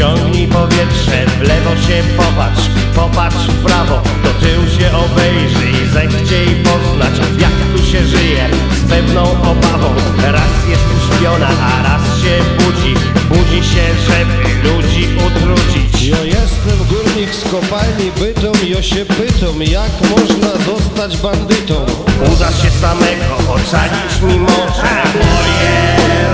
Ciągnij powietrze, w lewo się popatrz, popatrz w prawo, do tyłu się obejrzyj, zechciej poznać, jak tu się żyje, z pewną obawą. Raz jest uśpiona, a raz się budzi, budzi się, żeby ludzi utrudzić. Ja jestem górnik z kopalni bytom, ja się pytam, jak można zostać bandytą? Uda się samego, ocalić mi morze, moje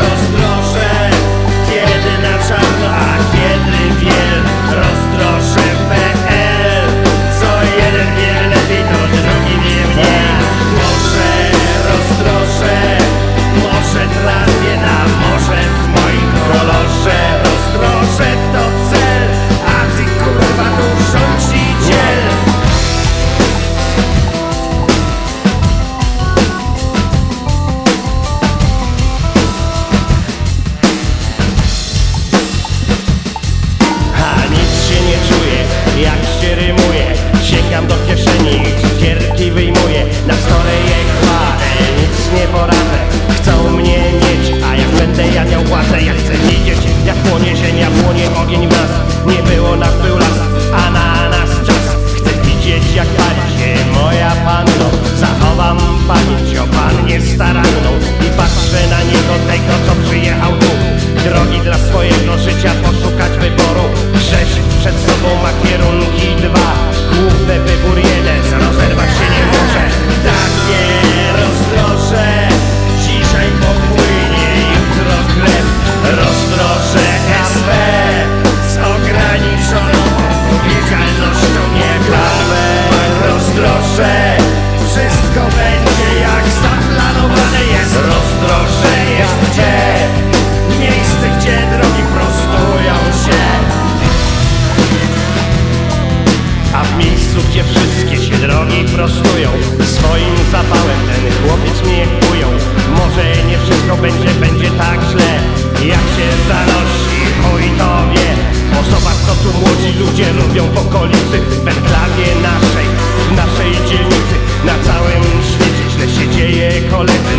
swoje koledzy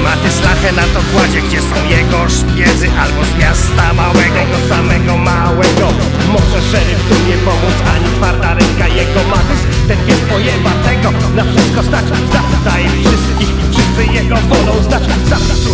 na to kładzie, gdzie są jego szpiedzy Albo z miasta małego, do samego małego Może szeryf tu nie pomóc, ani twarda ręka jego matys Ten pies pojeba tego, na wszystko stać Zapytaj wszystkich, wszyscy jego wolą znać Zapytaj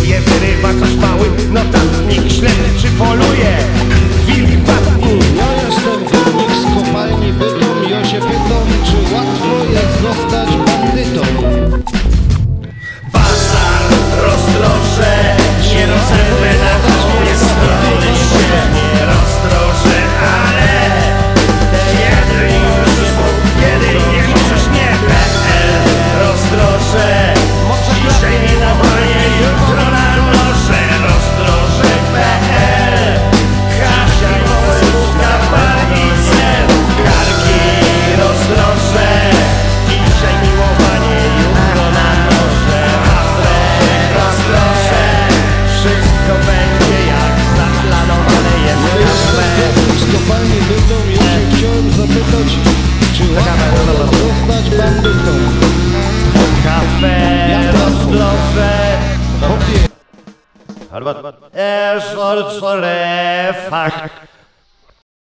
Har du vært? Jeg står fakt.